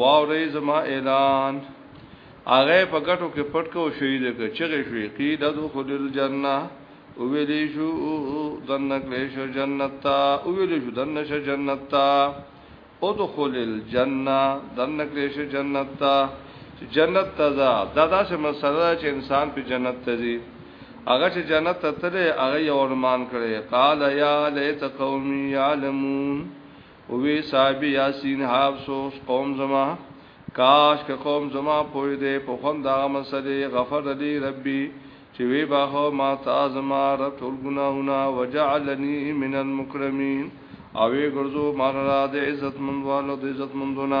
واورې زما اعلان هغه په ګټو کې پټ کو شهید کې چغې شوې کی د دخول الجنه او ویلې شو دنه کله شو جنت تا او ویلې شو دنه شو جنت تا او دخول الجنه دنه کله شو جنت تا جنت ته دا دا داسې مسله چې انسان په جنت ته ځي هغه چې جنت ته تللی هغه یو ارمان کړي قال یا لیت قومی یعلمون وی صاحب یاسین حافظ قوم زما کاش که قوم زما پوی دے په خوند دا مسلې غفر لی ربی چې وی باخو ما تا زما رب ټول ګناهونه وجعلنی من المکرمین او وی ګرځو ما را د عزت مندوالو د عزت مندونه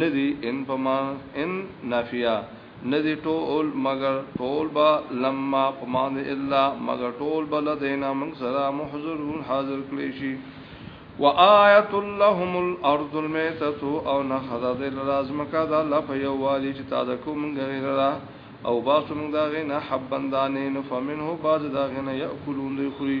ندی ان په ما ان نافیه ندی ټول مگر ټول با لما په ما دی الا مگر ټول بل دینا من سره محضرون حاضر کړی شي وآیت لهم الارض المیتۃ او نخذ ذل رازمکا دا الله په یو والی چې تازه کوم غیر را او باسو موږ دا غنه حبندانې نو فمنه باز دا غنه یاکلون دی خوري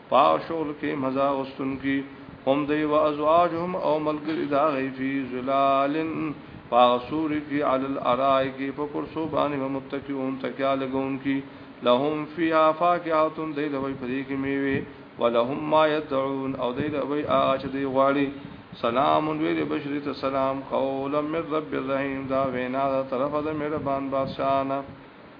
پا شغل کې مزا غستون کی هم دی و ازواجهم او ملګری دا غی فی ظلالن پا سوری کی علی الارائی کی پا کرسو بانی و متکیون تکیا لگون کی لهم فیها فاکهاتون دی لوی پدی کی میوی ولهم ما یدعون او دی لوی آغا چه دی غواړي سلام ویل بشری ته سلام قولا من رب الرحیم دا وینا دا طرف د مهربان بادشاہ نه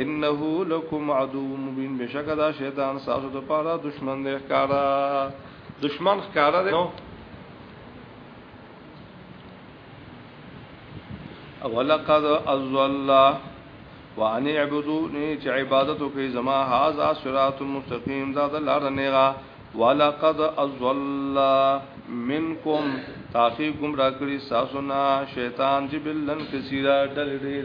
انه لکم عدو مبین بشکه دا شیطان ساسو د پاره دشمن دی ښکارا دشمن ښکارا دی نو ولقد ازل وان اعبدوني چې عبادت کوي زما هاذا صراط مستقيم دا د لار نه غا ولقد ازل منکم تاسو گمراه کړی ساسو نه شیطان جبلن کثیره ډل ډیر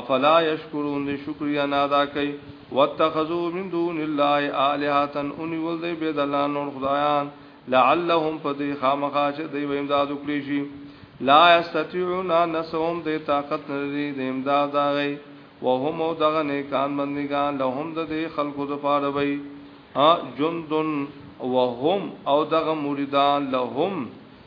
افلا یشکرون دی شکریا نه ادا کوي واتخذوا من دون الله الهه ان ول دی بيد الله نور خدایان لعلهم فدی خامخا چې دی ویم داد وکړي شي لا استطيعون نسهم دی طاقت لري د امداد داغي وهم او دغه نیکان بندگان لهم د دی خلقو د پاره وي جندن وهم او دغه مریدان لهم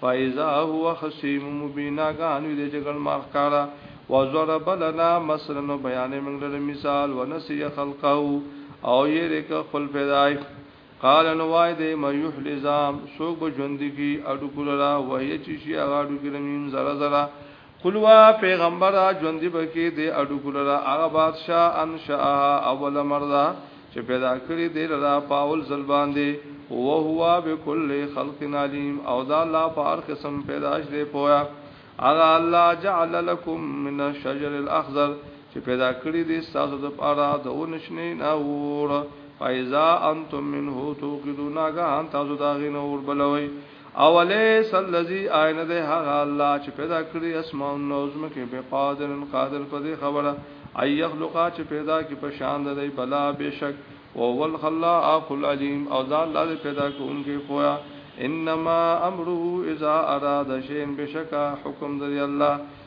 فاذا هو خصيم مبين ناګان وي د جګړ مار ښکارا وضرب لنا مثلا نو بیان موږ لره مثال ونسي خلقه او یې رک خپل پیدای قال نو وای دې ما يحل زام سوق به ژوند کی اډو کولرا وای چې شي هغه اډو کې رمیم زرا زرا قلوا پیغمبر ژوند به کې د اډو ګلرا هغه بادشاہ انشاها اول مردا چې پیدا کړی دی لرا پاول زل باندې او هو بكل خلق علیم او دا الله په هر قسم پیدائش دی پویا اغه الله جعل لكم من الشجر الاخضر چې پیدا کړی دی تاسو د پاره د اونشنې نور فایزا انتم منه توقدون اغه تاسو دا غینه اور بلوي اولیس الذی عین ده هغه الله چې پیدا کړی اسماء النظم کې به قادر قادر په دې خبره ای یخلق چې پیدا کې په شان ده بلا بشک او ول خلاق العلیم او دا الله پیدا کوونکی پویا انما امره اذا اراد شین بشکا حکم دی الله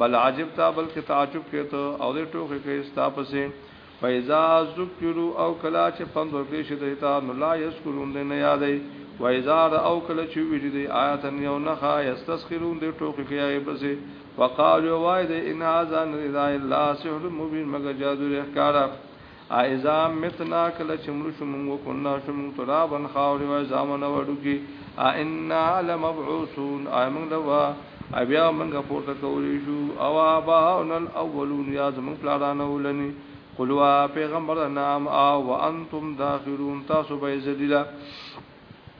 بل عجب تا بلکې تعجب کې ته او دې ټوخې کې ستا پسې فیضا ذکرو او کلا چې پند ورکړي شي دوی ته نو لا یذکرون دې نه یادې وایزا او کلا چې ویل دي آیات یو نه خا یستسخرون دې ټوخې کې هغه پسې وقالو وای دې ان هاذا نذا الا سحر مبین مگر جادو رخکارا اذا متنا کله چې مړ شو موږ کنا شو موږ ترابن خاورې و زامن وړو کې ان لمبعوثون امن لوا بیا موږ پورته کولې شو او اباون الاولون یا زموږ پلارانه ولني قلوا پیغمبر نام او وانتم داخلون تاسو به ذلیلہ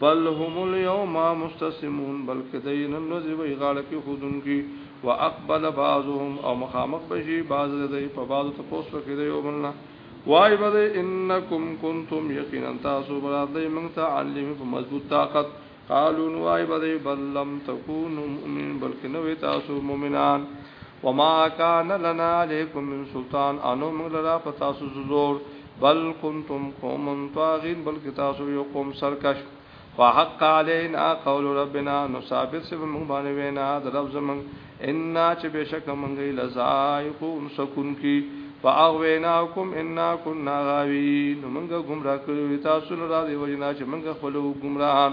بل هم اليوم مستسلمون بلکې دی نن ورځې وي غاړه کې خودونکي واقبل بعضهم او مخامخ بشي بعض دی په بعضو ته پوس وکړي دی او بلنا وای به دی انکم کنتم یقینا تاسو برات دی موږ ته علم په مضبوط طاقت قالون وای به دی بل لم تکونو مؤمن بلکې نوې تاسو مؤمنان وما كان لنا عليكم من سلطان انو موږ لرا په تاسو زور بل کنتم قوم طاغین بلکې تاسو یو قوم سرکش فحق علينا قول ربنا نو ثابت سب موږ باندې وینا د رب زمون ان چې بشک موږ لزائقون سکون کی فاغویناکم ان كنا غاوین موږ گمراه کړو تاسو لرا دی وجنا چې موږ خپل گمراهان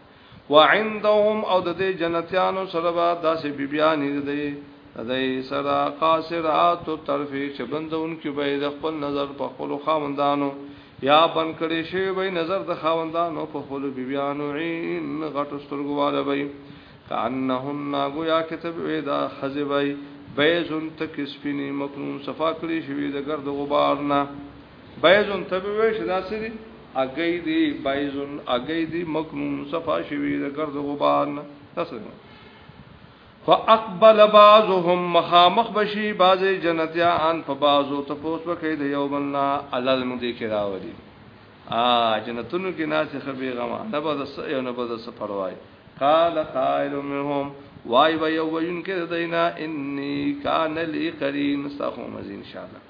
وعندهم او د دې جنتیانو سره به داسې بیبیانی دی دای سره قاصرات طرف چې بندون کې به د خپل نظر په خپل خاوندانو یا بن کړي شی به نظر د خاوندانو په خپل بیبیانو عین غټو سترګو والا به کانهن گویا کتب ودا خزبای بیزن تک سپینی مکنون صفا کړی شوی د گرد غبار نه بایزون ته به وې شدا سری اگئی دی بایزون اگئی دی مکنون صفا شوی د گرد غبار نه تاسو فاقبل بعضهم مخامخ بشي بعض جنتیان په بعضو ته پوس وکي د یو بلنا الله دې موږ دې کې راوړي ا جنتونو کې ناس خبي غما نه بد یو نه بد څه پروايي قال قائل منهم وای وای وین کې دینا انی کان لی قرین استغفر مزین ان شاء الله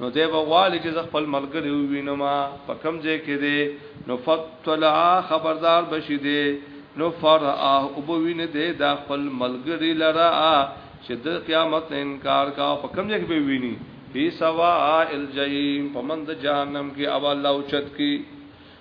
نو دی به غواړي چې زه خپل ملګری ووینم په کوم ځای کې دی نو فطلع خبردار بشي دی نو فرآه او به ویني دی دا خپل ملګری لره چې د قیامت نه انکار کا په کوم ځای کې به ویني فی سوا الجحیم په مند جهنم کې او الله اوچت کی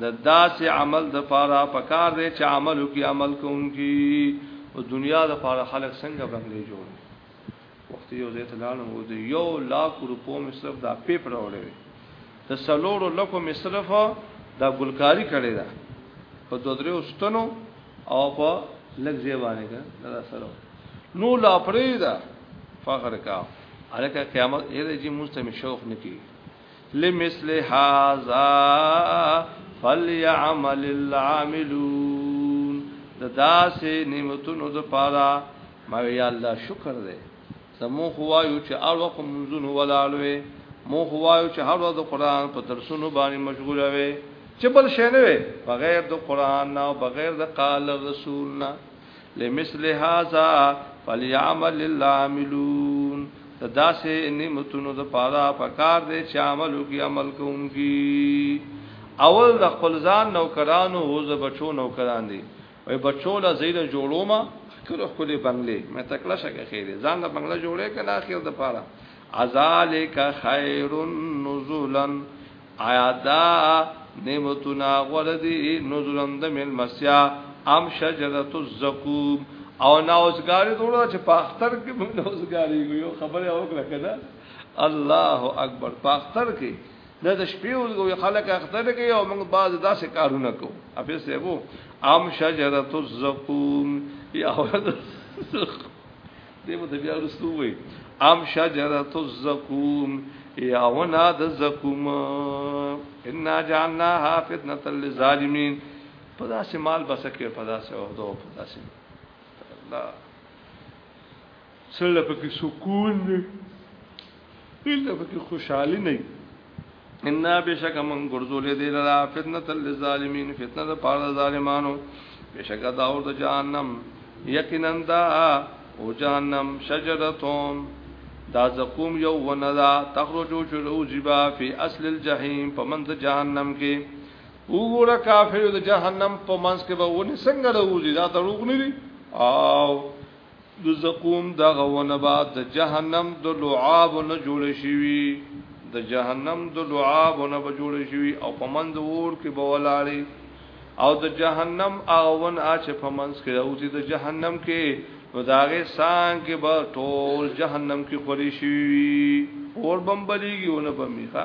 د داسې عمل د پاره پکار دی چې عمل وکي عمل کوونکی او دنیا د پاره خلک څنګه بنگلې جوړ وخت یو ځای ته لاړم او د یو لاک روپو مصرف دا پیپ راوړی وي د سلوړو لکو مصرف دا ګلکاری کړی دا په دوه درې واستنو او په لږ ځای باندې دا سره نو لا پرې دا فخر کا الکه قیامت اې دې موږ ته شوق نکي لمثل هذا فليعمل العاملون د داسې نعمتونو د پاره ما یا الله شکر دې زمو خوایو چې هر وخت منځونو ولالوي مو خوایو چې هر وخت قرآن په درسونو باندې مشغول وي چې بل شي نه وي بغیر د قرآن نه او بغیر د قال رسول نه لمثل هذا فليعمل العاملون دا سه نعمتونو د پاره پکار دي چې عملو کې عمل کوونکی اول د خپل ځان نوکرانو او ز بچو نوکران دي وای بچو لا زیره جوړو ما کله خپل بنگلې مې تکړه شګه خېره ځان له بنگله جوړې کله اخر د پاره ازالک خیر نزولن آیا دا نعمتونه غوړه دي نزلن د ملمسیا ام شجرت الزقوم او ناوزګاری دوړه چې په اختر کې موږ ناوزګاری یو خبره وکړه کنه الله اکبر په اختر کې نه د شپې وزګو خلک اختر کې او موږ باز داسې کارونه کوو افیس یو ام شجرت الزقوم یا دې مو ته بیا ورستو وي ام شجره الزقوم یا ونا د زقوم ان جعلناها فتنه للظالمین په داسې مال بسکه په داسې او دو په داسې الله سره پکې سکون دی پیل د پکې خوشحالي نه ان بشک من ګرځولې دې لرا فتنه للظالمین فتنه د پاره ظالمانو بشک دا اور د جهنم یقینا دا او جهنم شجرتهم دا زقوم یو وندا تخرجو شلو جبا فی اصل الجحیم په منځ جهنم کې وګوره کافر د جهنم په منځ کې به ونی څنګه راوځي دا دروغ نه دي او د زقوم دغه ونه به د جهنم د لعابو نه جوړه شوي د جهنم د لعابو نه به جوړه شوي او په منځ اور کې به ولاړې او د جهنم هغه ون اچ په منځ کې راوتی د جهنم کې نو داغه سان کې به ټول جهنم کې خوري شي اور بمبليږي او نه بميخه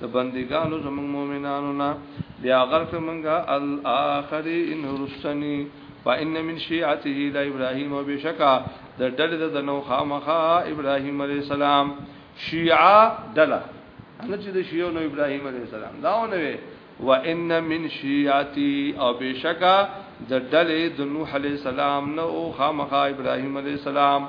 د بندګانو زمون مؤمنانو نه بیا غرق منګه الاخری ان رستنی فان من شیعته ل ابراهیم وبشکا د ډله د نو خامخا ابراهیم علی السلام شیعه ډله ان چې د شیعو نو ابراهیم علی السلام داونه وی وان من شیعتی او بشکا د ډله د نوح علی السلام نو خامخا ابراهیم علی السلام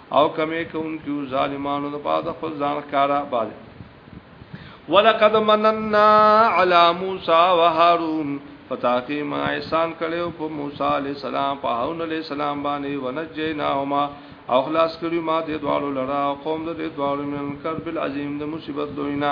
او کمې کوونکو ظالمانو د بعد خپل ځان ښکارا باندې ولقد مننا على موسى وهارون فتاقی ما احسان کړو په موسی علی السلام په هارون علی السلام باندې ونجیناهما او خلاص کړو ما دې دوالو لرا قوم دې دوالو من کرب العظیم د مصیبت دوینا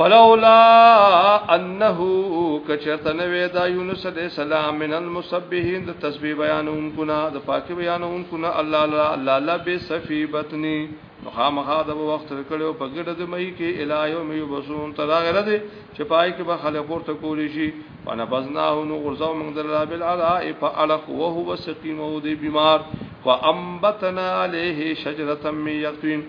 فلولا انه کچرت نوې دا یونس علی السلام من المسبحین د تسبیح بیانون کنا د پاکي بیانون کنا الله الله الله لا به صفی بطنی مخامخا د وخت کړو په ګډه د مې کې الایو مې وبسون تر هغه دې چې پای کې به خلک ورته کولی شي وانا بزناه نو غرزو موږ در رب العلاء په الخ او هو سقیم او دې بیمار وانبتنا علیه شجره من یقین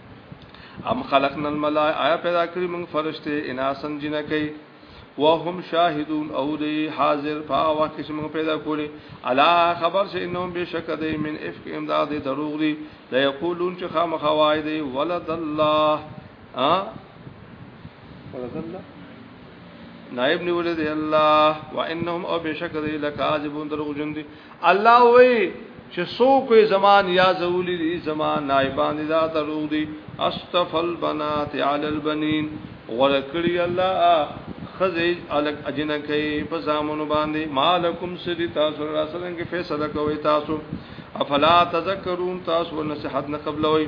ام خلقنا الملائکه آیا پیدا کړی موږ فرشته اناسن جنکی وهم شاهدون او دی حاضر په وخت کې موږ پیدا کولې الا خبر چې انهم بشک دی من افک امداد دروغ دی لا یقولون چې خامخوای دی ولد الله ا ولد الله نائب نیولې دی الله وانهم او بشک دی لکاذبون دروغ جن دی الله وی چې څوک یې زمان یا زولی دي زمان نایبان دي دا دروغ دي استفل بنات علی البنین ورکړی الله خزی الک اجنه کوي په زامنو باندې مالکم سری تاسو را سره کې فیصله کوي تاسو افلا تذکرون تاسو نصيحت نه قبلوي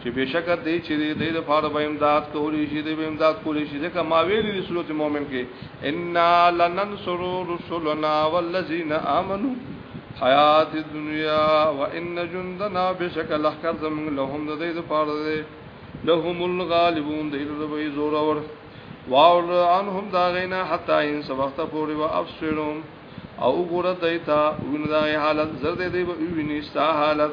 چې بشکه دی چې دی د لپاره به امداد کولی شي دی به امداد کولی شي ځکه ما ویلي د سورۃ مؤمن کې ان لننصر رسلنا والذین آمنوا حیات الدنیا وان جندنا بشکه لحکر زمون لهم د دې لپاره دی لهم الغالبون د دې به زور اور واول عنهم دا غینا حتا ان سبقت پوری و افسرهم او ګور دایتا وینځه حالت زر دې دی ویني ستا حالت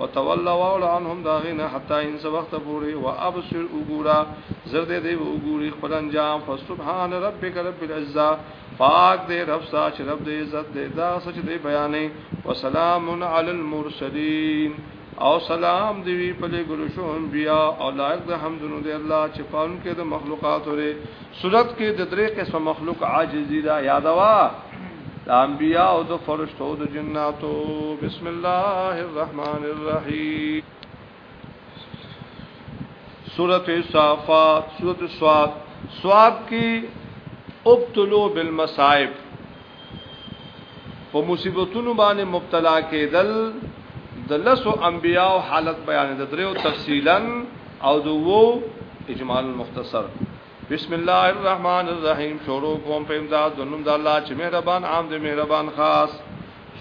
وتولى واول عنهم داغینا حتا انس وخت پوری و ابصر وګورا زرد دی وګوری خپل انجام فسبحان ربک رب العزه پاک دی رب سا چې رب دی عزت دی دا سچ دی بیانې وسلام علی المرسلین او سلام دی وی په ګلو شو انبیا او لایق د حمدونو دی الله چې پالون کې د مخلوقات لري صورت کې د درې قسم مخلوق عاجزی دا یادوا د انبیاء او د فرشتو او د جناتو بسم الله الرحمن الرحیم سورۃ الصافات سورۃ الصاد صاد کې ابتلوا بالمصائب په مصیبتونو باندې مبتلا کېدل د لسو انبیاو حالت بیان د دریو تفصیلا او د وو اجمال مختصر بسم الله الرحمن الرحیم شروع کوم په امداد د نوم د الله چې مهربان عام دی مهربان خاص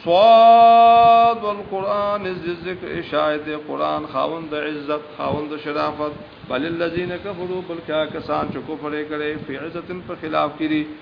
صاد والقران الذکر شاهد قران خاوند عزت خاوند شرافت بل الذين كفروا بل کسان چې کفر کړي فی عزت په خلاف کړي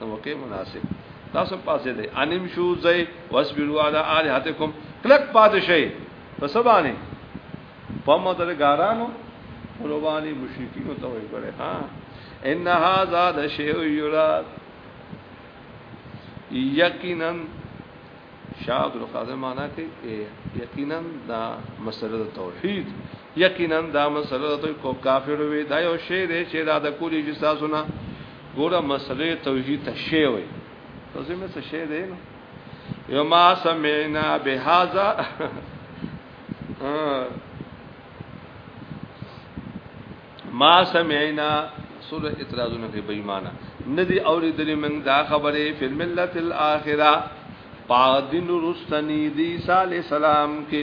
نو موقع مناسب تاسو پاسه دی انم شو زئی واسبروا علی الہاتکم کلک پادشاہی په سبانه په مدر ګارانو قربانی مشرکین ته وی کړه ها ان هاذا د شیء یراد یقینا شاد القادر معنا کې یقینا دا مسله توحید یقینا دا مسله ته کو کافر وی دا یو شی دی چې دا د کولی جساسونه ګوره مسله توحید ته شی وای ته زمې څه شی دی نو یما سمعنا بهذا ما سمعنا سوره اعتراضونه کوي بېمانه ندي اوریدلې موږ دا خبره فل ملت الاخره پادن رستنی دی صالح سلام کې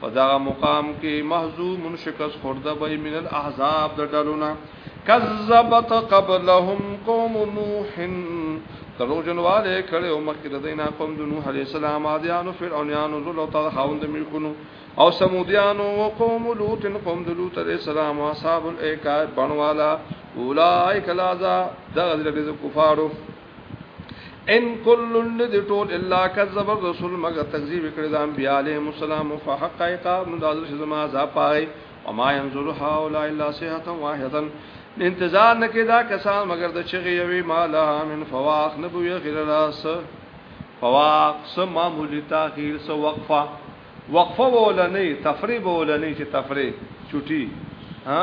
په دغه مقام کې محزوم شکست خورده به من الاحزاب د ډلونه کذبت قبلهم قوم نوح درو جنواله کړي او مخکې د دینه قوم د نوح علی السلام عادیانو فرعونانو زلو ته خاوند ملکونو او سمودیانو او قوم لوط قوم د لوط علی السلام اصحاب الایکا بنوالا اولائک لازا دغه د کفارو ان کل ند ټول الا کذب الرسول مگر تکذیب کړی د انبیاء علیهم السلام فحق عقاب نو دازل شزما عذاب پای او ما ينظر هؤلاء الا صيحه واحده انتظار نکدا کسان مگر د چغي یوي مالا من فواخ نبوی غیر راس فواخ سم معمولی تاخير سو وقفه وقفه ولنی تفریب ولنی چې تفریب چټي ها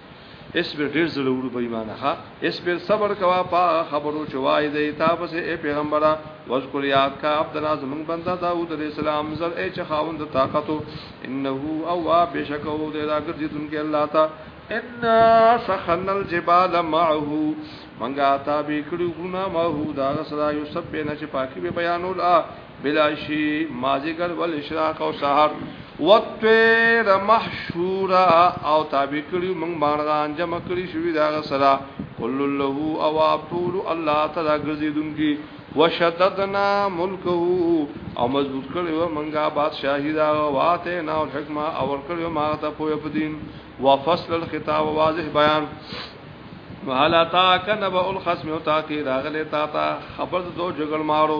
اصبر ډیر زړه وړو بېمانه ښا اصبر صبر کوا پا خبرو چوای دی تا پس اے پیغمبره وذکر یاد کا عبدنا زمون بندا داوود علیہ السلام زل اے چخاوند طاقتو انه اوا بشکو دی راګرځي دونکو الله تا ان سخن الجبال معه منګه تا به کړو غنا معه دا غسرا یو سب نه چې پاکي به بیانول بلاشی مازیګر ول اشراق او سحر وتویر محشورا او تابع کړي موږ مارغان جمع کړي شوی دا سره کل له او طول الله تعالی ګرځیدونکي وشددنا ملکه او مضبوط کړي و منګه بادشاہي دا واته نه او حکمت او ور کړي ما ته پوهه پدین وفصل الخطاب واضح بیان وهل تا کنبا الخصم او تا کی راغله تا تا خبر دو جګړ مارو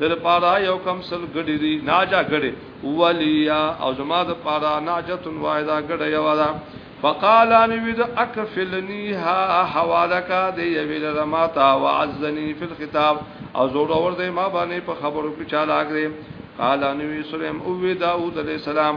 در پارا یو کم سل ګډی دی ناجا ګډی ولیا او زما د پارا ناجتن وایدا ګډی یو دا فقال ان وید اکفلنیها حوالک دی یویل رماتا وعزنی فی الخطاب او زور اور دی ما باندې په خبرو کې چالاک دی قال ان وی سلیم او داوود علیہ السلام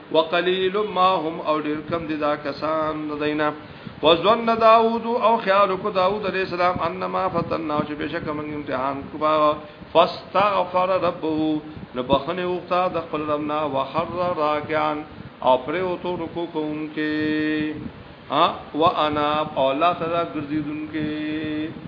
وقلیل ما هم او ډیر کم دي دا کسان دینا وزن داوود او خیال کو داوود علیہ السلام انما فتننا چې بشک موږ امتحان کوبا فاستغفر ربه نو بخنه وغتا د خپل ربنا وخر راکعان او پر او تو رکو کوونکې ها وانا او لا ترا ګرځیدونکې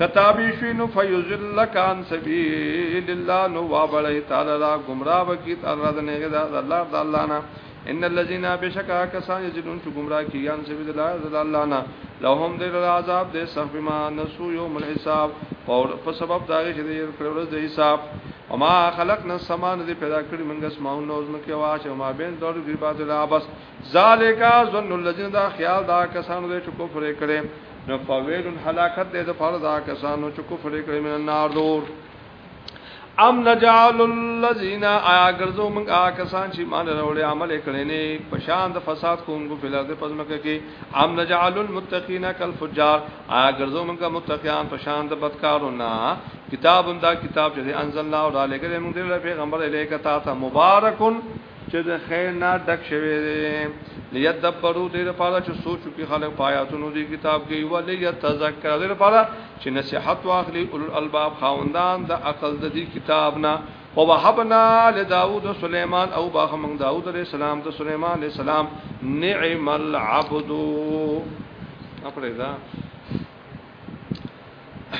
کتابی شوی نو فیذلک عن سبیل الله نو وابلی تعالی را گمراه وکیت اراد نه غدا الله د الله نه ان الذين بشکا کسان یذلون چې گمراه کیان سبیل الله د الله نه لهم ذل العذاب د سخت ما نسو یوم الحساب او په سبب دا چې د کړو د حساب وما خلقنا السماء ذی پیدا کړی موږ اسماء نو زمکه واشه ما بین دور غیبات العبس ذالک ظن الذين دا خیال دا کسانو دې چې کفر کړي نو فویل هلاکت دې د فرض دا کسانو چې کفر کړي من النار دور ام نجعل الذين اغرزو من کسان چې مان وروړي عمل کړي نه پشان د فساد کوونکو په لار دې پزمکه کې ام نجعل المتقين كالفجار اغرزو من متقیان پشان د بدکارو نه کتاب دا کتاب چې انزل الله تعالی ګره موږ دې پیغمبر الیک تا ته مبارکون چې د خیر نه ډک شوی دی لیدبرو دې لپاره چې سوچ وکړي خلک پایاتونو دې کتاب کې ولې یتذکر دې لپاره چې نصيحت واخلي اول الباب خاوندان د عقل د دې کتاب نه او وهبنا لداود سليمان او باخمن داود عليه السلام ته سليمان عليه السلام نعم العبد اپریدا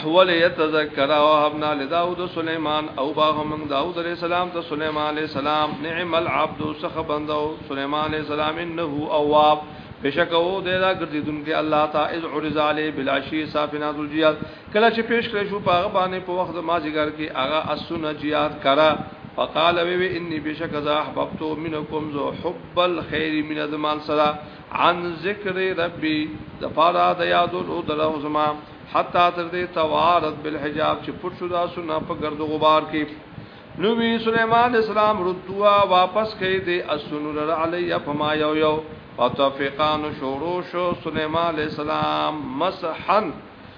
ول يتذكر وهبنا لداود سليمان او باغ من داود عليه السلام ته سليمان عليه السلام نعم العبد سخ بندو سليمان عليه السلام انه اواب بشک او د را ګرځیدون کې الله تعالی از عرض علی بلاشی صافنات الجیاد کله چې پیش کړی شو پاغه باندې په وخت ما جګر کې اغا اسونه جیاد کرا فقال وی وی انی بشک ذا احببت منکم ذو حب الخير من ذمال سرا عن ذکر ربی د پارا د یادو لو د رب زما حتا تر دې توارت بالحجاب چې پټ شو دا سنا په ګرد غبار کې نو وی سليمان اسلام ردوا واپس کړي دې اسنور علی فما یو یو فتفقان شورو شو سليمان السلام مسحن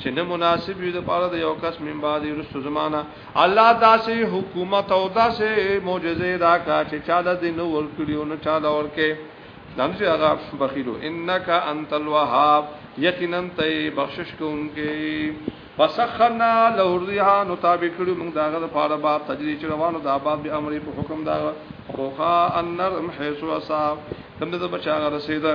چې نه مناسب وي د پاره د یو کس من بعد رسو زمانہ الله داسې حکومت او داسې معجزې دا کا چې چاله دې نو ور کړی او نه چاله ورکه دم چې هغه بخیلو انک انت الوهاب یقینا ته بخشش کوونکې فسخنا له الريح نو تابع کړو موږ داغه د پاره با تجری چې روانو د آباد به امر په حکم دا خوخا النرم حيث وصاب کوم د بچا رسیدا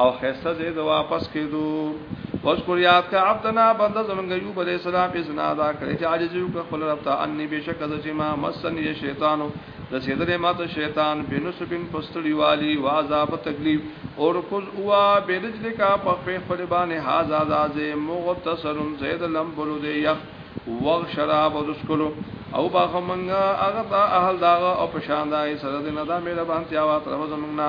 او خیسته زه د واپس کېدو اوس کو یاد کا عبدنا بنده زمونږ ایوب علی السلام په سنا دا کړی چې عاجز یو کو خپل رب ته انی بشک د چې ما مسن یې شیطان د سیدلې ماته شیطان په نسبین پستړی والی و عذاب تکلیف او رکوز اوا بیرج لکا په خپل باندې هاذ عذاب مغتصر زید لم بلو دی یخ وغ شراب او دسکلو او باغ منګه هغه ته اهل داغه او پشان دای سره د ندا مهربانتیا وا طرف زمنګنا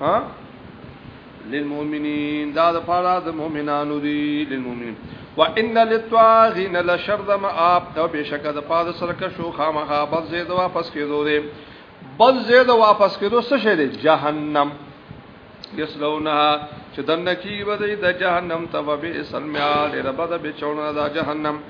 ها للمؤمنین دا د پاره د مؤمنانو دی للمؤمنین وان للطاغین لشر د مآب ته بشک د پاره سره که شو خامخا بد زید واپس کېدو دی بد زید واپس کېدو څه شه دی جهنم یسلونها چې دنه کی ودی د جهنم ته به اسلام یا رب د بچونه د جهنم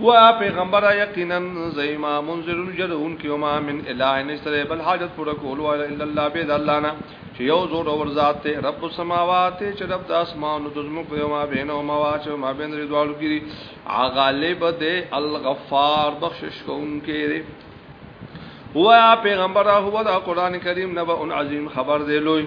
و پیغمبر یقینا زیما منذر جرون کیما من اله نشتر بل حاجت پر کول و الا الله بيد الله نه چې یو زور اور ذات ته رب السماوات چې رب د اسمانو د زمکو یو ما بینه او ما واچ ما بین ری دوالو ګری غالب دې الغفار بخشش کوونکې هو پیغمبر هو د قران کریم نبأ عظیم خبر دی لوی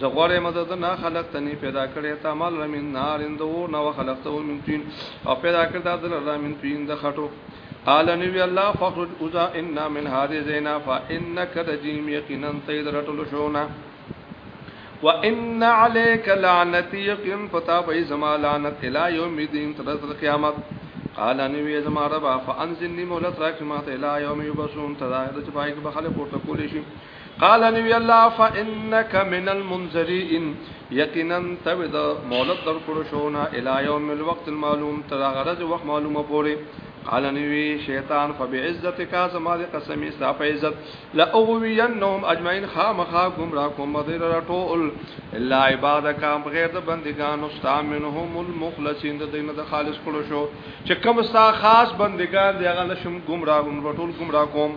زه غواړم مدد نه خلق تنی پیدا کړی تا مال رمین نار اند اور نو خلق ته من تین او پیدا کړ دا دل رمین تین د خټو قال نبی الله فخرج اذا ان من هذه زینا فانك رجیم یقینا تید رټل شونا وان عليك لعنتي يقين فتا به زما لعنت الى يوم الدين تر قیامت قال ان وی زما رب فانزلني مولت راک ما ته لا یوم یبسون تدا د چپای په خلق پورته کول شي قال نبی الله فانك من المنذرين یقینا ته د مولد در کړو شو نه الی یوم الوقت المعلوم تر غرض وخت معلومه پوری قال نبی شیطان فبعزتک زما د قسمی ستا په عزت لا اغوینهم اجمعین خامخا گمراه کوم مدیر ټول الا عبادک غیر د بندگان استامنهم المخلصین د دین د خالص کړو شو چې کوم ستا خاص بندگان دی هغه نشم گمراه هم ټول گمراه کوم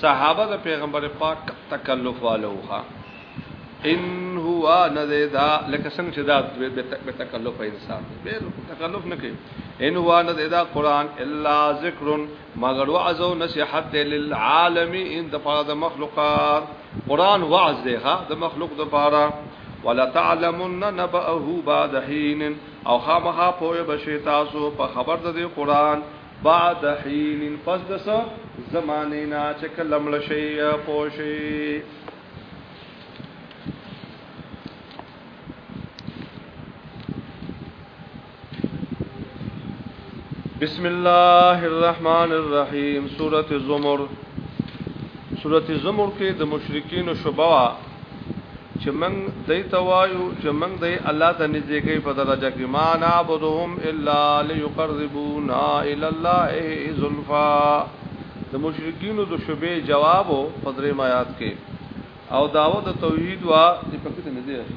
صحابه د پیغمبر پاک تکلف والوها ان هو نذدا لکه څنګه چې دا به تکلف انسان دی به تکلف نه کوي ان هو نذدا قران الا ذکر مگر وعظ او نصيحت للعالمین د پاره د مخلوقات قران وعظ دی ها د مخلوق د پاره ولا تعلمن نبأه بعد حين او خامخا پوهه بشي تاسو په خبر د قران بعد حين پس دس زمانه نه چې کله مړ شي پوشي بسم الله الرحمن الرحیم سورۃ الزمر سورۃ الزمر کې د مشرکین شوبوا چې موږ دای ته وایو چې موږ دای الله ته نږدېږي په درجه کې ما نعبدهم الا ليقربونا الى الله زلفا د مشرکین د شوبې جواب په درې آیات کې او داوود توحید وا دې پکې ته نږدې شي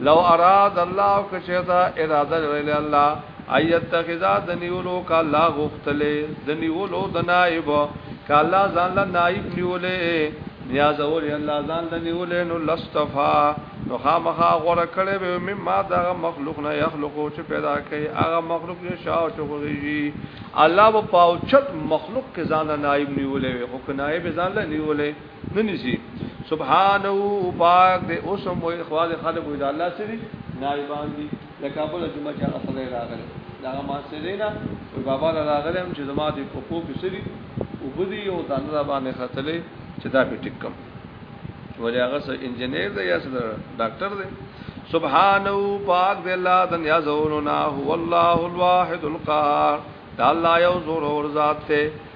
لو اراد الله کشیتا اراده لرلی الله ایت تخذا د نیولو کا الله غختلې د نیولو د نائب کا الله ځان له نائب نیولې نیاز اول الله ځان له نیولې نو لستفا نو خامخا غره کړې به مما دا مخلوق نه یخلقو چې پیدا کوي هغه مخلوق یې شاو چې غوږي الله په پاوچت مخلوق کې ځان له نائب نیولې خو نائب ځان له نیولې نه نسی سبحانه او پاک دې اوس هم وي خواږ خلک وي دا الله سری نایبان دي د کابل جمعه چې هغه سره راغله دا ما سرینا او بابا راغله چې زما دې په پو کې سری او بدی او دانه را باندې خاتلې چې دا په ټیک کم ولې هغه سره انجنیر دی یا سره ډاکټر دی سبحان او پاک دی الله د نیازونو نه هو الله الواحد القهار دا الله یو زور اور ذات ته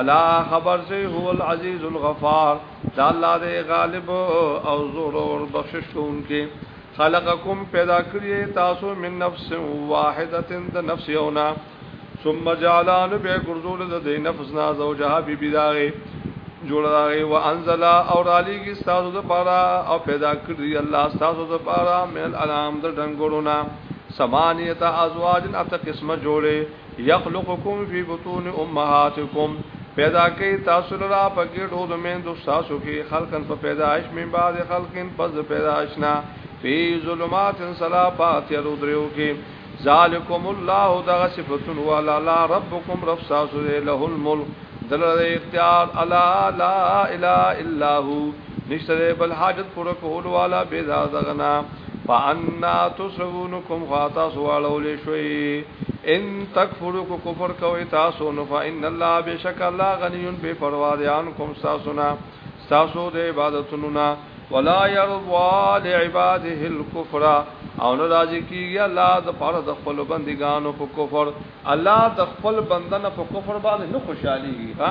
الا خبر سي هو العزيز الغفار دا الله دې غالب او زور او بخشش کوونکې خلقکم پیدا کړی تاسو من نفس واحده د نفس یونا ثم جعلان به ګرځول د دې نفس نا زوجها بی بی داغه جوړاغه و انزل او علیږي تاسو د پاره او پیدا کړی الله تاسو د پاره مل انام د ډنګورونه سمانیت ازواج اته قسمه جوړه یخلقکم فی بطون امهاتکم پیدا کوي تاسو لرا په ګډو د میندو تاسو کې خلقن په پیدائش من بعد خلقن پس پیدائش نه فی ظلمات صلافات یرو دریو کې ذالکم الله دغه صفاتون والا لا ربکم رب تاسو له الملک دلته اختیار الا لا اله الا هو نشته بل حاجت پر کول والا به دا دغنا فانا تسرون کوم خاطا سوالول شوي ان تکفرو کو کفر کوي تاسو نو فإن الله بشک الله غني به پروا دي ان کوم تاسو نه تاسو د عبادتونو نه ولا يرضى لعباده الكفر او نه راضي کیږي الله د پاره د خپل بندګانو په کفر الله د خپل بندنه په کفر باندې نه خوشحاليږي ها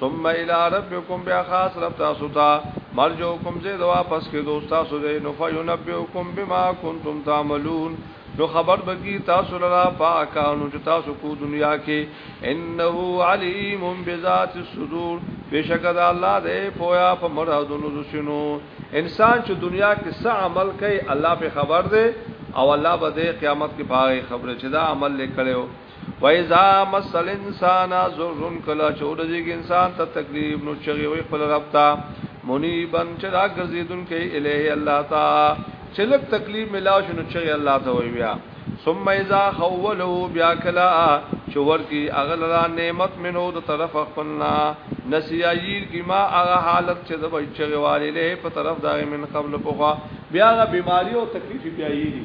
ثم الى ربكم بیا خاص رب تاسو ته مرجوکم زید واپس کې دوست تاسو دې نو فینبئکم بما کنتم تعملون نو خبر بکی تاسو لرا پاکانو چې تاسو کو دنیا کې انه علیم بذات الصدور بشک د الله دې پویا په مرادونو دشنو انسان چې دنیا کې څه عمل کوي الله په خبر دی او الله به دې قیامت کې پاره خبره چې دا عمل لیکلو وایذا مسل انسان زرن کلا چورځي کې انسان ته تکلیف نو چغي وي خپل رب ته منيبن چې دا ګرځیدون کې الیه الله تا چې لک تکلیف ملا شنو چغي الله ته وي بیا ثم اذا خوله بیا کلا چور کی اغلرا نعمت منو د طرف خپلنا نسیاییر کی ما هغه حالت چې د بچی والي له په طرف دای من قبل پوخا بیا غ بیماری او تکلیف بیا یی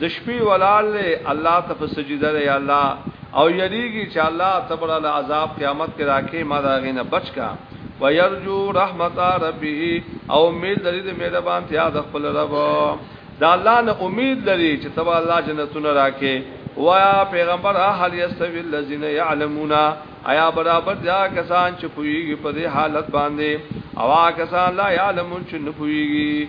د شپې ولاړ دی الله ته په سجده دی الله او یریږي چې الله تبر له عذاب قیامت کې راکې ما دا غینه بچ کا ويرجو رحمت ربه او امید لري د مهربان تیا د خپل رب دا الله نه امید لري چې تبا الله جنتونه راکې وایا پیغمبر اهل یستوی الذین یعلمون آیا برابر دا کسان چې پویږي په دې حالت باندې او کسان لا یعلمون چې نه پویږي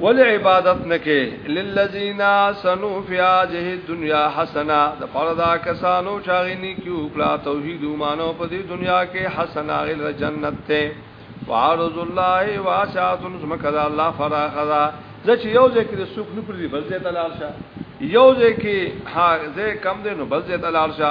ول عبادت نکې للذین سنو فی هذه الدنیا حسنا د پردا کسانو چاغینی کیو کلا توحید مانو په دې دنیا کې حسنا غل جنت ته وعرض الله واسعات زمکه دا الله فراخذا زچ یو ذکر سوق نه پردي بل ذات الارشا یو ذکر ها ذکر کم دینو بل ذات الارشا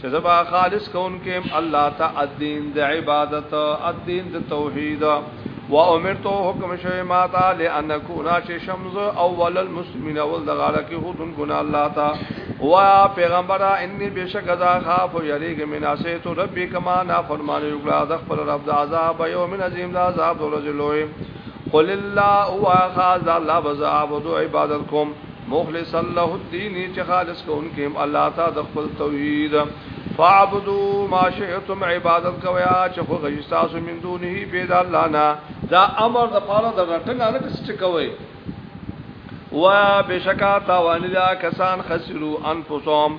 چې زبا خالص کون کې الله ته الدين د عبادت الدين د توحید و امرتو حکم شوی ما تا لئن کونا چې شمز اول المسلمین اول دغاله کې خودن ګنا الله تا و پیغمبر انی بشک ذا خاف یریګ من اسیت ربی کما نا فرمان یو ګلا د خپل رب د عذاب یوم عظیم د عذاب ورځ لوی قل الله هو خاز الله بزعبد عبادتکم مخلص الله الدين چې خالص کوونکې هم الله تا د خپل توحید فعبدو ما شئتم عبادت کویا چې خو غي تاسو من دونه پیدا الله نه دا امر د پاره د رټنګ نه کس چې کوي و بشکا تاوان دا کسان خسرو انفسهم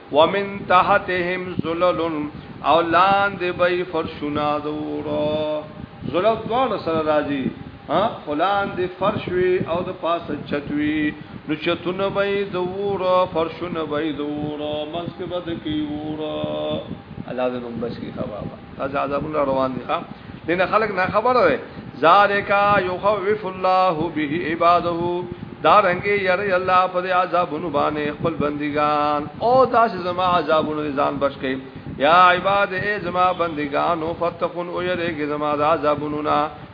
ومن تحتهم زلل او لاندې به فرشونه دورو زلل دوه سره راځي ها فلان دی فرش وی او د پاسه چتوي نو چتونه به د وور فرشونه به د وور منځ کې بد کی وور الله دې موږ بس کی خبره دا عذابونه روان دي ها دین خلک نه خبره وي ذالک یخوف الله به عباده دا رنگي یری الله په عذابونو باندې خپل بندگان او داس زما عذابونو ځان بچ کړي یا عباد ای زما بندگانو فتقون او یریږي زما د عذابونو نه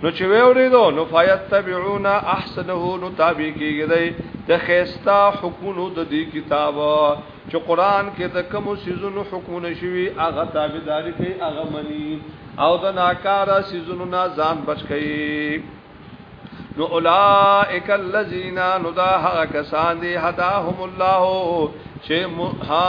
نو چې وې اوریدو نو فیتبعون احسنه نو تابع کیږي دی د خيستا حکمونو د دې کتاب چې قران کې د کوم سيزونو حکمونه شوي هغه تابعداري کوي هغه مني او د ناکاره سيزونو نه ځان بچ کوي نو اولائک الذین نو دا هغه کسان دي هداهم الله چې ها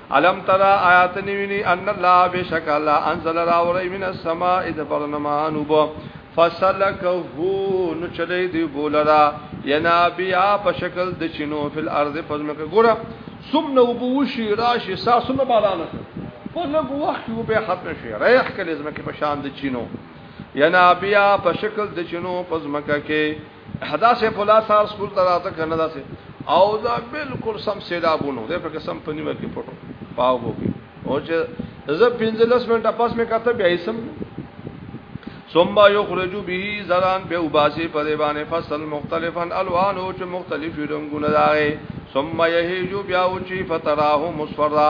علم ترى آیات نیوینی ان الله بشک الله انزل راوری من السماء د برنمان وب فسلکه نو چلی دی بولرا ینا بیا په شکل د چینو فل ارض پزمکه ګورا سم نو بوشی راشی ساسونه باران په لګ وخت یو به ختم شي ریخ کله زمکه په شان د چینو ینا بیا په شکل د چینو پزمکه کې حدا سے فلا سار سکول ته راته کنه دا سه او دا بالکل سم سیلابونو ده په قسم په نیمه کې پټو پاوګو کې او چې زه 15 منټه پس مې کاته بیا سم ثم یخرج به زران به وباسي په دی باندې فصل مختلفا الوان او چې مختلف رنگونه داغه ثم یهیج بیا او چې فتراه مصفرا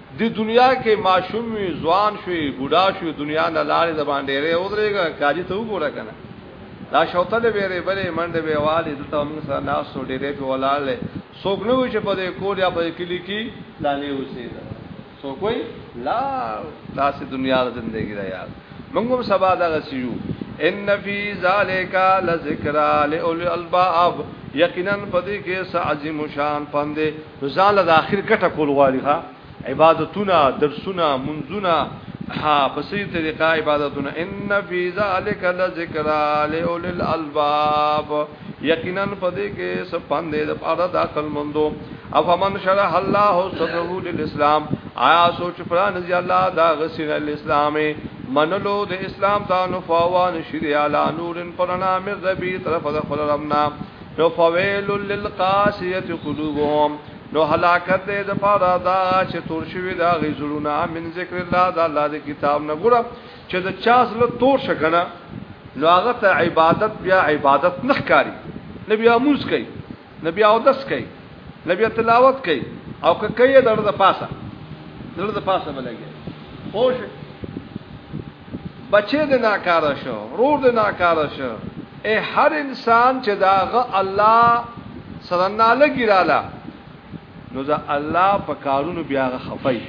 د دنیا کې ماشوم وي ځوان شوی بوډا شوی دنیا نه لاړې د باندې ری او درېګه کاجی ته وګوره کنه دا شوته له بیره بلې منډه به والي دلته موږ سره ناسو ډېرې په ولاړلې څوک نه وي چې په دې کور یا په کلی کې لانې اوسې دا څوک وي لا داسې دنیا د زندګی دا یار موږ هم سبا دا غسیو ان فی ذالک لذکر لئول الباب یقینا پدې کې سعظیم شان پاندې نو ځان له اخر کټه کول غواړي ها عبادتونه درسونه منځونه ها په سي طریقه عبادتونه ان فی ذلک لذکر لاول الالباب یقینا پدې کې سپاندې د پاره د عقل مندو افمن شرح الله صدره للاسلام آیا سوچ پران زی الله دا غسین الاسلام منلو د اسلام دا نفوان شریعه لا نورن پرنا مر ربی طرف د خپل ربنا نو فویل للقاسیه قلوبهم نو هلاکت دې د پاره دا چې تور شوی دا غي زړونه من ذکر الله دا الله د کتاب نه ګورم چې د چا زړه تور شکنه نو هغه ته عبادت بیا عبادت نخکاری نبی اموز کوي نبی او دس کوي نبی تلاوت کوي او که کوي دړه د پاسه دړه د پاسه بلګي خوش بچي د ناکاره شو رور د ناکاره شو اے هر انسان چې داغه الله سره نه لګی رااله نو دا الله په کارونو بیا خفای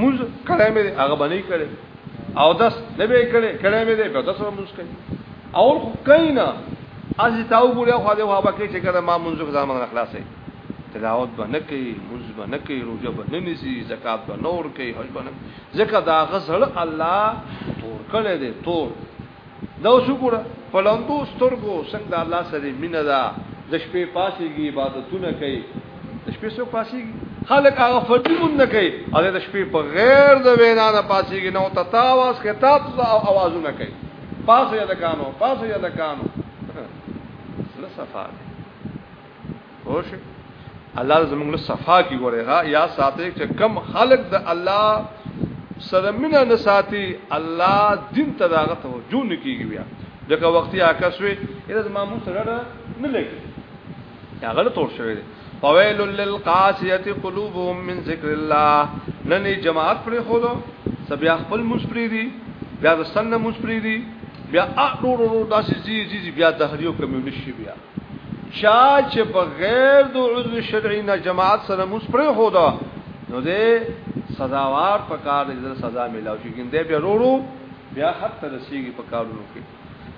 موږ کړه مې هغه باندې کړه او داس نه به کړه کړه مې دې په تاسو موږ کړه اول خو کینا از تاو ګوریا خو دې وابه کې چې کله ما منځ خدا موږ خلاصې تلاوت به نه کوي منځ به نه کوي روزه به نه نسی زکات به نور کوي حج به نه ځکه دا غسل الله تور کړي دې تور دا شکر په لندو سترګو څنګه الله سره مینه ده د شپې پاسېږي عبادتونه کوي د شپې څو پاسېږي خلک هغه فرضي مون نه کوي او د شپې په غیر د وینا نه پاسېږي نو تتاواز خطاب او आवाजونه کوي پاسه یاد کانو پاسه یاد کانو سره صفا دي خوش الله زموږ له صفا کی ګوره ها یا ساته چې کم خلق د الله سره مینه نه ساتي الله دین ته داغه توجه نه کیږي بیا دغه وختي عکس وي اې زما مون سره نه لګي دا غلط تور شوی دی فویل للقاسیه قلوبهم من ذکر الله نن جماعت پر خود سبیا خپل مسپری دی بیا د سن مسپری دی بیا اړو ورو داسې زی زی زی بیا دهریو کمیونست شي بیا چا چې بغیر د عذر شرعي نه جماعت سره مسپری خود نو دې سزاوار پکار دې سزا ملاوي ګنده بیا ورو بیا حتی رسیږي پکارونو کې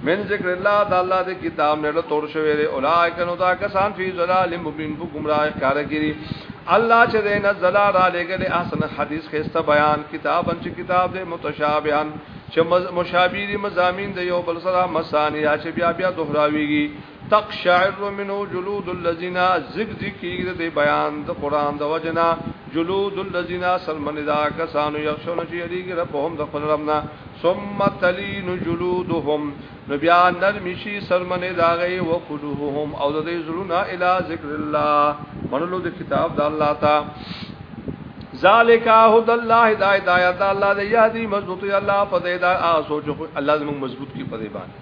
من ذکر الله د الله د کتاب نه له تور شوی دی اولایک نو دا کسان فی ظلال مبین په گمراه کار کړي الله چې د نزل را لګل احسن حدیث خسته بیان کتابن چې کتاب دې متشابهان چې مشابهي مزامین د یو بل سره مسانی چې بیا بیا دوهراویږي تقشعر منه جلود الذين زګ زګ کیږي د بیان د قران د وجنا جلود الذين سلمن دا کسانو یخشون چې یریږي رب هم د خپل ربنا ثم تلين جلودهم نو بیا نرم شي سلمن دا غي وقلوبهم او د دې زړونه الی ذکر الله منلو د کتاب د الله تا ذالک هد الله د هدایت الله د یادی مضبوطی الله په دې دا سوچ الله زموږ مضبوط کی په دې باندې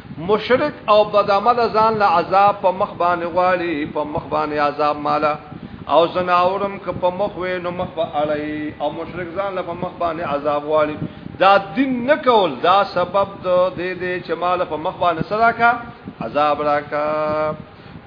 مشرک او بد عمل ځان له عذاب په مخ باندې غواړي په مخ باندې عذاب مالا او زناورم که په مخ وې نو مخ به اړي او مشرک ځان له په مخ باندې عذاب غواړي دا دین نه کول دا سبب د دې دې چې مال په مخ باندې سره کا عذاب راکا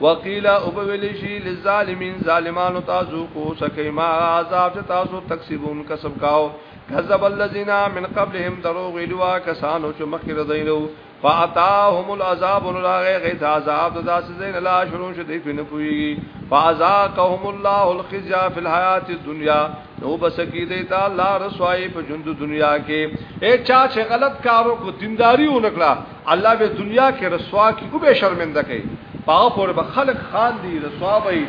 وقیل او ویل شي للظالمین ظالمانو تاسو کو سکه ما عذاب چې تاسو تکسبون کسب کاو کذب الذين من قبلهم دروغ ویلوا کسانو چې مخکې ردینو فاتاهم العذاب راغه غیث عذاب د داسې زین لا شروع شدی په نه پوي فازاقهم الله الخزي في الحیات الدنيا نو بس کی دی تا الله رسوای په ژوند دنیا کې اے چا چې غلط کارو کو دینداری ونکړه الله به دنیا کې رسوا کی او به شرمنده کوي پاو پر خلق خان دی رسوا وي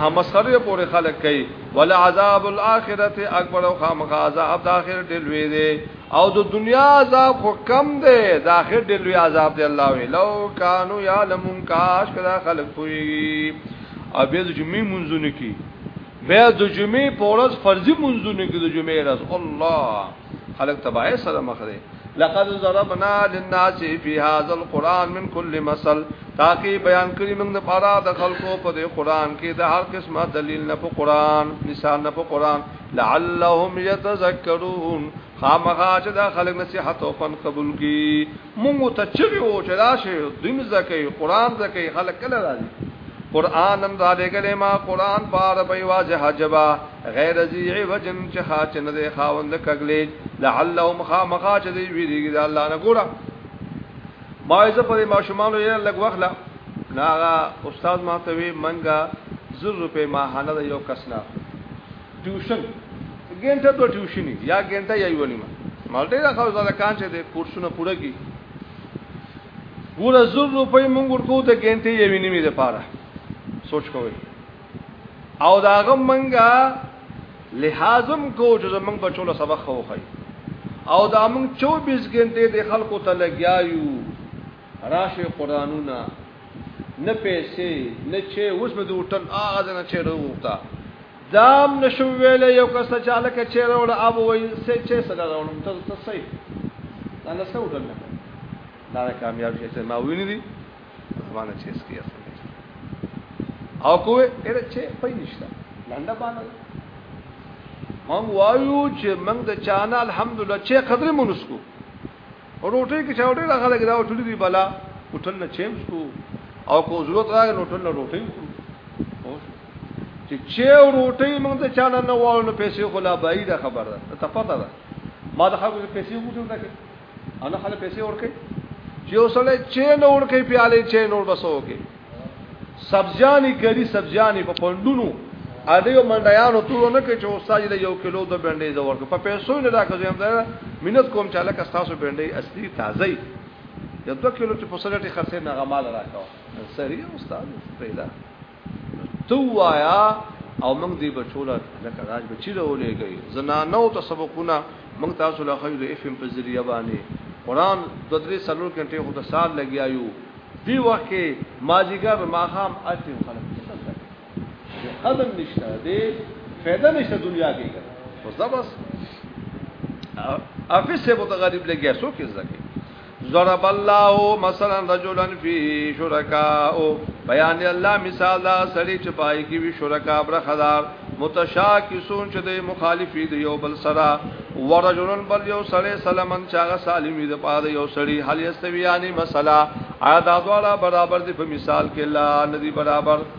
هم سره پر خلق کوي ولعذاب الاخرته اکبر او خامخ عذاب د اخرت ډېر لوی دی او د دنیا عذاب خو کم دی د اخرت ډېر لوی عذاب دی الله وی لو کانوا یعلمون کاش کدا خلق پوری او به د جمعې منځونه کی به د جمعې پورز فرضي منځونه کی د جمعې راز الله خلق تباہی سره مخ دی لقد ضربنا للناس في هذا القران من كل مثل تاکي بیان کړی موږ د پاره د خلقو په دې قران کې د هر قسمه دلیل نه په قران مثال نه په قران لعلهم يتذكرون خامخا چې دا خلک نصيحت او فن قبول کی موږ ته چوي او چې راشي دین زکه قران زکه خلک کله راځي قران ان را لګلې ما قران پار به واجه جبا غیر ذی عوج چې خاص نه دی خاوند کګلې لعلهم خامخا چې دی ویریږي د الله نه ګوره ما یې په ماشومانو یې لګ وخلا ناغا استاد ما ته وی منګه زر روپې ماهانه د یو کس نه ټیوشن ګنټه دوه ټیوشن یا ګنټه یا یو نیمه مالټه دا خو زړه کان چې د کورسونه پوره کی ګوره زر روپې مونږ ورکو د ګنټه یو نیمه لپاره سوچ کوئ او دا غم منګه لحاظم کو چې زمنګ بچو له سبق خو خي او دا موږ 24 غنټه د خلکو ته لګیایو راشه قرانونه نه پیسې نه چې اوس مې د هوټل اغاز نه چې وروتا دام نشو ویل یو کس چې الکه چې راول ابو وای سې چې سره راول ته ته سې دا نه څه هوټل نه دا کامیاب شې ما ویني دي زمانه چې اس کې اصل او کوه اره چې پي نشته لنډه باندې مونږ وایو چې مونږ د چانه الحمدلله چې قدر مونږ سکو روټي کې چاوټي راغله کې دا ټولې دی بلا ټول نه چیم سکو او کو ضرورت راغی نو ټول نه روټي چې چې روټي مونږ د چانه نه وایو نو پیسې خلا بایده خبره ده ته پته ده ما د خلکو پیسې وګورم انا خلک پیسې ورکړي چې اوسړې چې نو ورکړي پیاله چې نو بسو کې سبزیانی کری سبزیانی په پندونو ا دې منډیانو ټول نه کې چې استاد دې یو کیلو د بنډې زور په پیسو نه راکځي هم دا مينت کوم چې لکه تاسو بنډې اصلي تازه یو 2 کیلو چې په سره ټي خرڅه نه غمال راکاو سری استاد پیدا تو وایا او موږ دی بچولا لکه راج بچی له ولېږي زنانو ته سبقونه موږ تاسو له خو د اف ام په ذریعہ باندې قران د درې سلور کنټې خو د سال لګیا یو دی وخت کې ماجیګر ماخام اتیم خلک قدم نشته دی فایده نشته دنیا کې خو زبس افیسه متغریب لګیا سو کې ځکه ضرب الله مثلا رجلا فی شرکاء بیان الله مثال دا سړی چې پای کې وی شرکا برخدار متشاکسون چې د مخالفی دی یو بل سره ورجلن بل یو سړی سلامن چاغه سالمی د پاره یو سړی حل یستویانی مثلا آیا دا دواړه برابر دي په مثال کې لا ندي برابر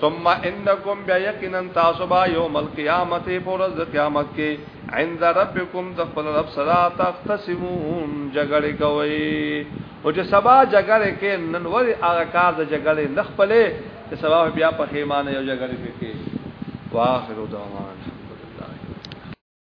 ثم انکم بیا یقینا تاسو با یوم القیامت پرز قیامت کې عند ربکم تخفل رب سرا تختصمون جګړه کوي او چې سبا جګړه کې نن وری هغه کار د جګړې نخپلې چې سبا بیا په خیمانه یو جګړه کې واخر دعوانا